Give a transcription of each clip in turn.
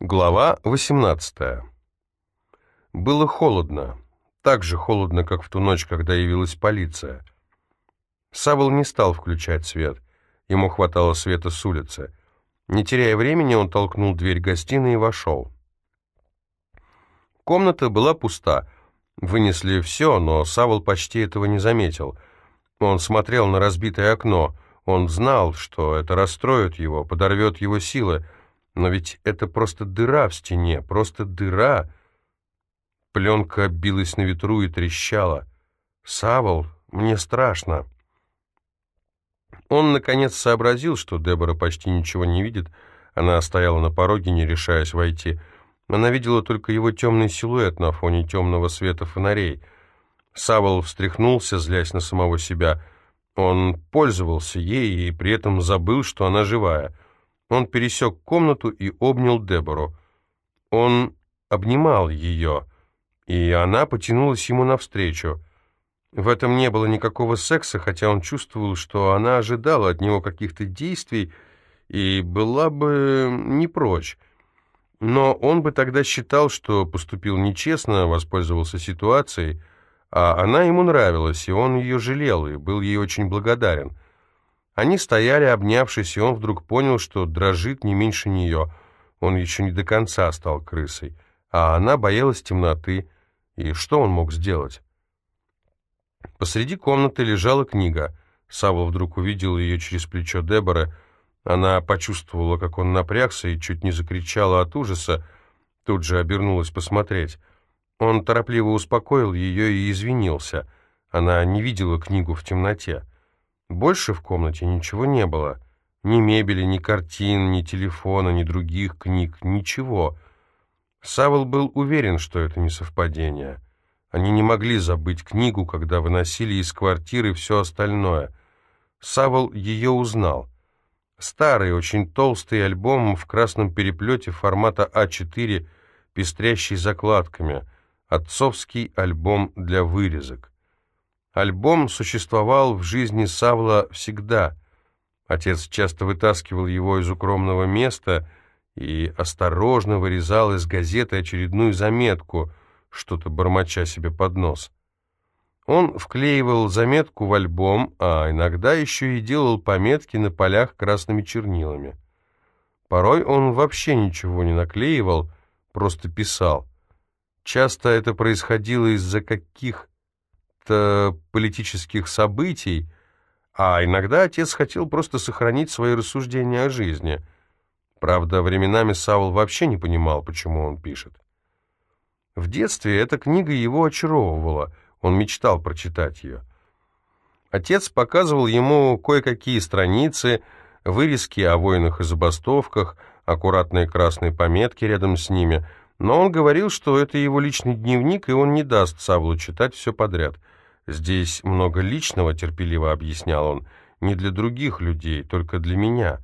Глава 18. Было холодно. Так же холодно, как в ту ночь, когда явилась полиция. Савол не стал включать свет. Ему хватало света с улицы. Не теряя времени, он толкнул дверь гостиной и вошел. Комната была пуста. Вынесли все, но Савол почти этого не заметил. Он смотрел на разбитое окно. Он знал, что это расстроит его, подорвет его силы, но ведь это просто дыра в стене, просто дыра. Пленка билась на ветру и трещала. «Савол, мне страшно». Он, наконец, сообразил, что Дебора почти ничего не видит. Она стояла на пороге, не решаясь войти. Она видела только его темный силуэт на фоне темного света фонарей. Савол встряхнулся, злясь на самого себя. Он пользовался ей и при этом забыл, что она живая — он пересек комнату и обнял Дебору. Он обнимал ее, и она потянулась ему навстречу. В этом не было никакого секса, хотя он чувствовал, что она ожидала от него каких-то действий и была бы не прочь. Но он бы тогда считал, что поступил нечестно, воспользовался ситуацией, а она ему нравилась, и он ее жалел, и был ей очень благодарен. Они стояли, обнявшись, и он вдруг понял, что дрожит не меньше нее. Он еще не до конца стал крысой, а она боялась темноты. И что он мог сделать? Посреди комнаты лежала книга. Савва вдруг увидел ее через плечо Дебора. Она почувствовала, как он напрягся, и чуть не закричала от ужаса. Тут же обернулась посмотреть. Он торопливо успокоил ее и извинился. Она не видела книгу в темноте. Больше в комнате ничего не было. Ни мебели, ни картин, ни телефона, ни других книг, ничего. Савол был уверен, что это не совпадение. Они не могли забыть книгу, когда выносили из квартиры все остальное. Савол ее узнал. Старый, очень толстый альбом в красном переплете формата А4, пестрящий закладками. Отцовский альбом для вырезок. Альбом существовал в жизни Савла всегда. Отец часто вытаскивал его из укромного места и осторожно вырезал из газеты очередную заметку, что-то бормоча себе под нос. Он вклеивал заметку в альбом, а иногда еще и делал пометки на полях красными чернилами. Порой он вообще ничего не наклеивал, просто писал. Часто это происходило из-за каких каких-то политических событий, а иногда отец хотел просто сохранить свои рассуждения о жизни. Правда, временами Саул вообще не понимал, почему он пишет. В детстве эта книга его очаровывала, он мечтал прочитать ее. Отец показывал ему кое-какие страницы, вырезки о войнах и забастовках, аккуратные красные пометки рядом с ними, но он говорил, что это его личный дневник, и он не даст Савлу читать все подряд — «Здесь много личного», — терпеливо объяснял он, — «не для других людей, только для меня».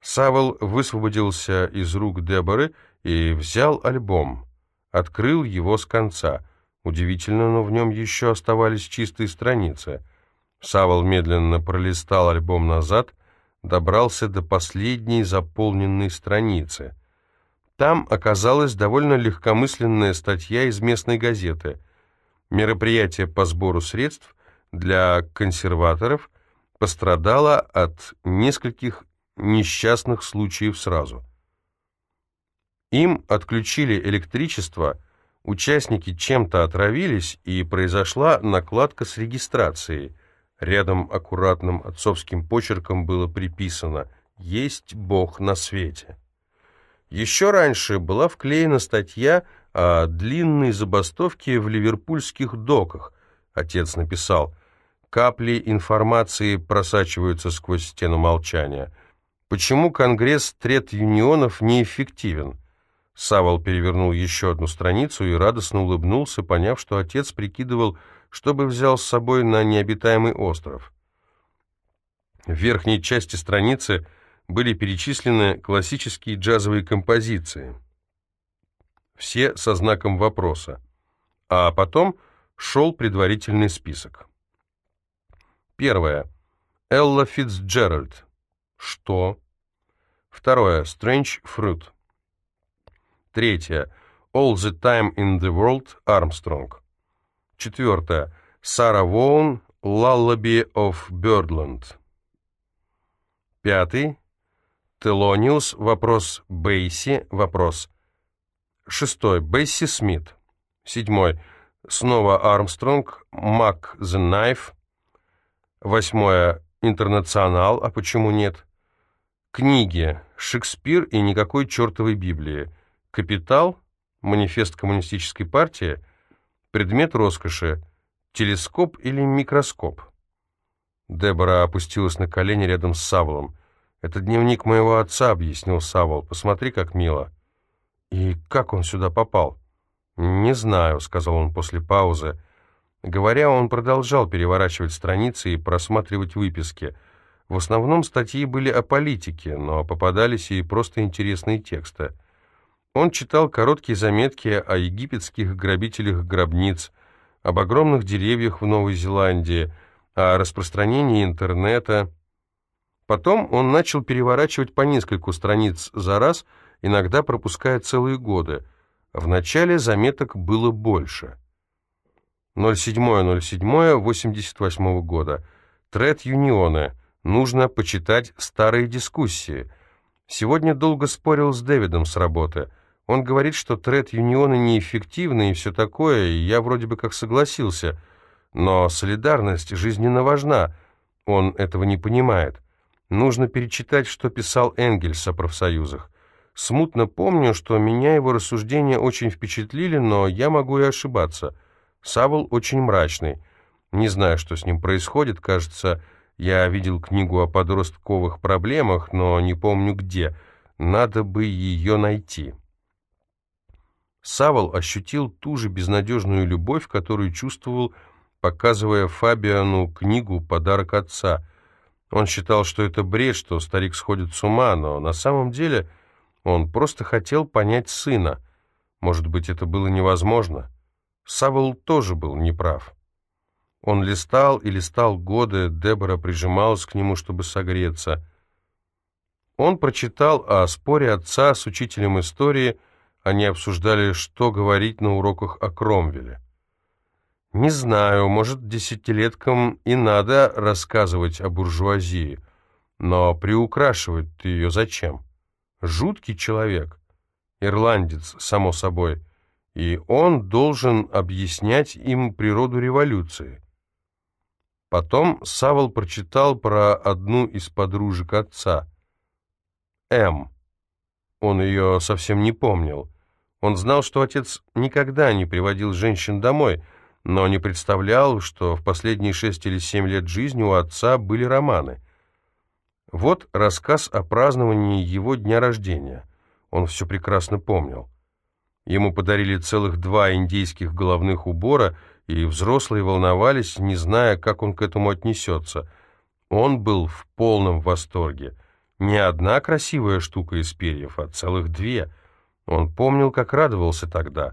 Савол высвободился из рук Деборы и взял альбом. Открыл его с конца. Удивительно, но в нем еще оставались чистые страницы. Савол медленно пролистал альбом назад, добрался до последней заполненной страницы. Там оказалась довольно легкомысленная статья из местной газеты — Мероприятие по сбору средств для консерваторов пострадало от нескольких несчастных случаев сразу. Им отключили электричество, участники чем-то отравились, и произошла накладка с регистрацией. Рядом аккуратным отцовским почерком было приписано «Есть Бог на свете». Еще раньше была вклеена статья о длинной забастовке в ливерпульских доках. Отец написал, капли информации просачиваются сквозь стену молчания. Почему Конгресс трет-юнионов неэффективен? Савол перевернул еще одну страницу и радостно улыбнулся, поняв, что отец прикидывал, чтобы взял с собой на необитаемый остров. В верхней части страницы были перечислены классические джазовые композиции – все со знаком вопроса. А потом шел предварительный список. Первое. Элла Фитцджеральд. Что? Второе. Strange Fruit. Третье. All the Time in the World Armstrong. Четвертое. Сара Воун Lullaby of Birdland. Пятый. Телониус. Вопрос Бейси. Вопрос. Шестой. Бесси Смит. Седьмой. Снова Армстронг. Мак the Knife. Восьмое. Интернационал. А почему нет? Книги. Шекспир и никакой чертовой Библии. Капитал. Манифест коммунистической партии. Предмет роскоши. Телескоп или микроскоп? Дебора опустилась на колени рядом с Саволом. «Это дневник моего отца», — объяснил Савол. «Посмотри, как мило». «И как он сюда попал?» «Не знаю», — сказал он после паузы. Говоря, он продолжал переворачивать страницы и просматривать выписки. В основном статьи были о политике, но попадались и просто интересные тексты. Он читал короткие заметки о египетских грабителях гробниц, об огромных деревьях в Новой Зеландии, о распространении интернета. Потом он начал переворачивать по нескольку страниц за раз, иногда пропуская целые годы. В начале заметок было больше. 07.07.88 года. Тред Юнионы. Нужно почитать старые дискуссии. Сегодня долго спорил с Дэвидом с работы. Он говорит, что тред-юнионы неэффективны и все такое, и я вроде бы как согласился. Но солидарность жизненно важна. Он этого не понимает. Нужно перечитать, что писал Энгельс о профсоюзах. Смутно помню, что меня его рассуждения очень впечатлили, но я могу и ошибаться. Савол очень мрачный. Не знаю, что с ним происходит. Кажется, я видел книгу о подростковых проблемах, но не помню где. Надо бы ее найти». Савол ощутил ту же безнадежную любовь, которую чувствовал, показывая Фабиану книгу «Подарок отца». Он считал, что это бред, что старик сходит с ума, но на самом деле он просто хотел понять сына. Может быть, это было невозможно? Савол тоже был неправ. Он листал и листал годы, Дебора прижималась к нему, чтобы согреться. Он прочитал о споре отца с учителем истории – они обсуждали, что говорить на уроках о Кромвеле. Не знаю, может, десятилеткам и надо рассказывать о буржуазии, но приукрашивать ты ее зачем? Жуткий человек, ирландец, само собой, и он должен объяснять им природу революции. Потом Савол прочитал про одну из подружек отца, М. Он ее совсем не помнил. Он знал, что отец никогда не приводил женщин домой, но не представлял, что в последние шесть или семь лет жизни у отца были романы. Вот рассказ о праздновании его дня рождения. Он все прекрасно помнил. Ему подарили целых два индейских головных убора, и взрослые волновались, не зная, как он к этому отнесется. Он был в полном восторге. Не одна красивая штука из перьев, а целых две — он помнил, как радовался тогда.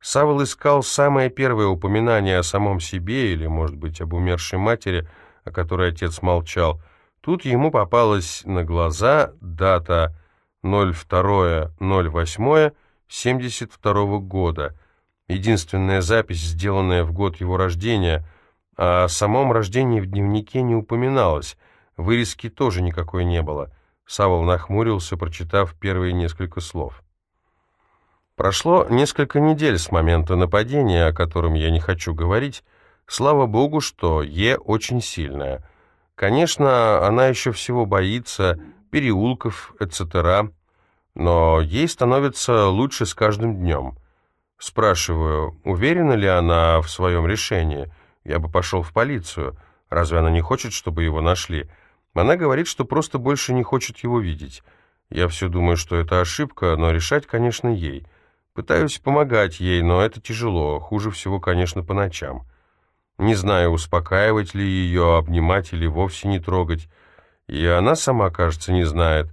Савол искал самое первое упоминание о самом себе или, может быть, об умершей матери, о которой отец молчал. Тут ему попалась на глаза дата 02.08.72 года, единственная запись, сделанная в год его рождения, о самом рождении в дневнике не упоминалось, вырезки тоже никакой не было. Савол нахмурился, прочитав первые несколько слов. Прошло несколько недель с момента нападения, о котором я не хочу говорить. Слава богу, что Е очень сильная. Конечно, она еще всего боится, переулков, etc., но ей становится лучше с каждым днем. Спрашиваю, уверена ли она в своем решении? Я бы пошел в полицию. Разве она не хочет, чтобы его нашли? Она говорит, что просто больше не хочет его видеть. Я все думаю, что это ошибка, но решать, конечно, ей. Пытаюсь помогать ей, но это тяжело, хуже всего, конечно, по ночам. Не знаю, успокаивать ли ее, обнимать или вовсе не трогать. И она сама, кажется, не знает.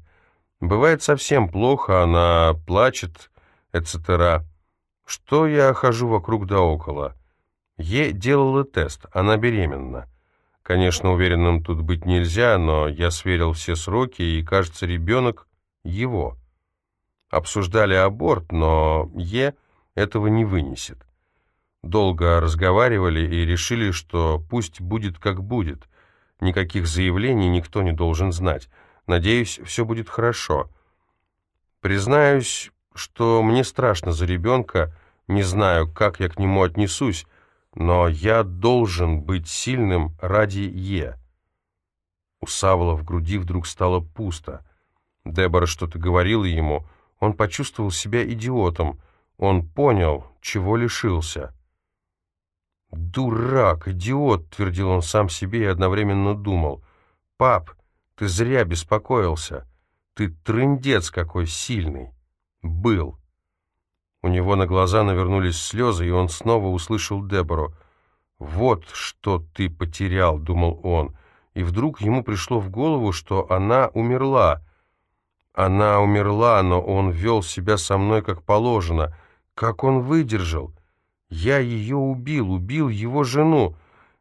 Бывает совсем плохо, она плачет, etc. Что я хожу вокруг да около? Е делала тест, она беременна. Конечно, уверенным тут быть нельзя, но я сверил все сроки, и, кажется, ребенок его. Обсуждали аборт, но Е этого не вынесет. Долго разговаривали и решили, что пусть будет как будет. Никаких заявлений никто не должен знать. Надеюсь, все будет хорошо. Признаюсь, что мне страшно за ребенка, не знаю, как я к нему отнесусь, но я должен быть сильным ради Е. У Савла в груди вдруг стало пусто. Дебора что-то говорила ему, он почувствовал себя идиотом, он понял, чего лишился. «Дурак, идиот!» — твердил он сам себе и одновременно думал. «Пап, ты зря беспокоился. Ты трындец какой сильный. Был». У него на глаза навернулись слезы, и он снова услышал Дебору. «Вот что ты потерял», — думал он, и вдруг ему пришло в голову, что она умерла. Она умерла, но он вел себя со мной как положено. Как он выдержал? Я ее убил, убил его жену.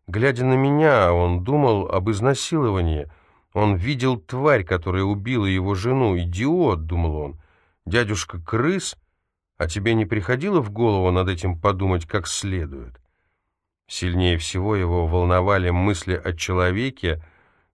Глядя на меня, он думал об изнасиловании. Он видел тварь, которая убила его жену. «Идиот», — думал он, — «дядюшка крыс?» А тебе не приходило в голову над этим подумать как следует? Сильнее всего его волновали мысли о человеке,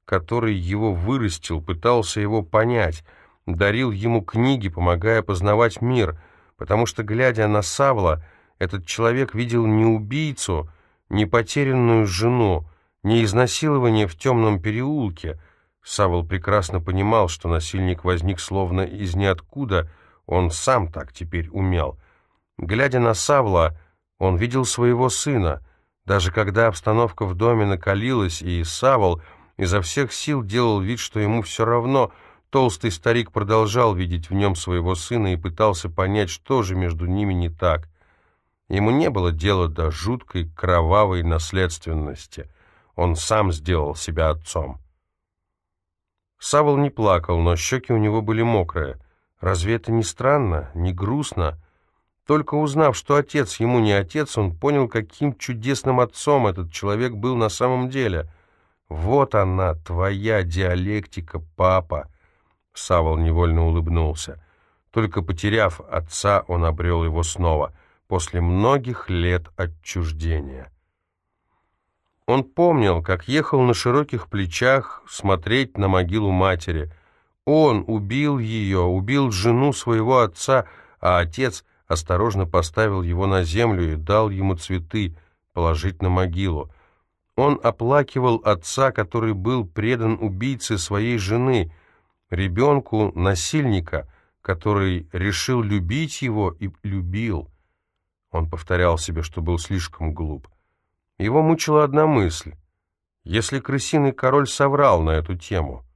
который его вырастил, пытался его понять, дарил ему книги, помогая познавать мир, потому что, глядя на Савла, этот человек видел не убийцу, не потерянную жену, не изнасилование в темном переулке. Савл прекрасно понимал, что насильник возник словно из ниоткуда — он сам так теперь умел. Глядя на Савла, он видел своего сына. Даже когда обстановка в доме накалилась, и Савл изо всех сил делал вид, что ему все равно, толстый старик продолжал видеть в нем своего сына и пытался понять, что же между ними не так. Ему не было дела до жуткой кровавой наследственности. Он сам сделал себя отцом. Савл не плакал, но щеки у него были мокрые. Разве это не странно, не грустно? Только узнав, что отец ему не отец, он понял, каким чудесным отцом этот человек был на самом деле. «Вот она, твоя диалектика, папа!» Савол невольно улыбнулся. Только потеряв отца, он обрел его снова, после многих лет отчуждения. Он помнил, как ехал на широких плечах смотреть на могилу матери — он убил ее, убил жену своего отца, а отец осторожно поставил его на землю и дал ему цветы положить на могилу. Он оплакивал отца, который был предан убийце своей жены, ребенку насильника, который решил любить его и любил. Он повторял себе, что был слишком глуп. Его мучила одна мысль. Если крысиный король соврал на эту тему —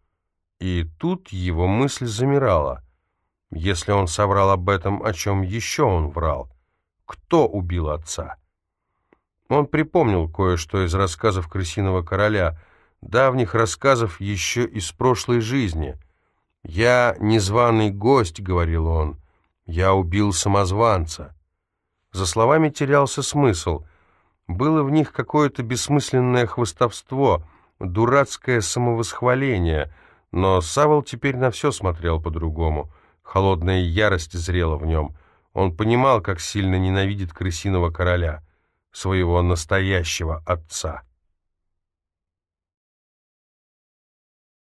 и тут его мысль замирала. Если он соврал об этом, о чем еще он врал? Кто убил отца? Он припомнил кое-что из рассказов крысиного короля, давних рассказов еще из прошлой жизни. «Я незваный гость», — говорил он, — «я убил самозванца». За словами терялся смысл. Было в них какое-то бессмысленное хвостовство, дурацкое самовосхваление — но Савол теперь на все смотрел по-другому. Холодная ярость зрела в нем. Он понимал, как сильно ненавидит крысиного короля, своего настоящего отца.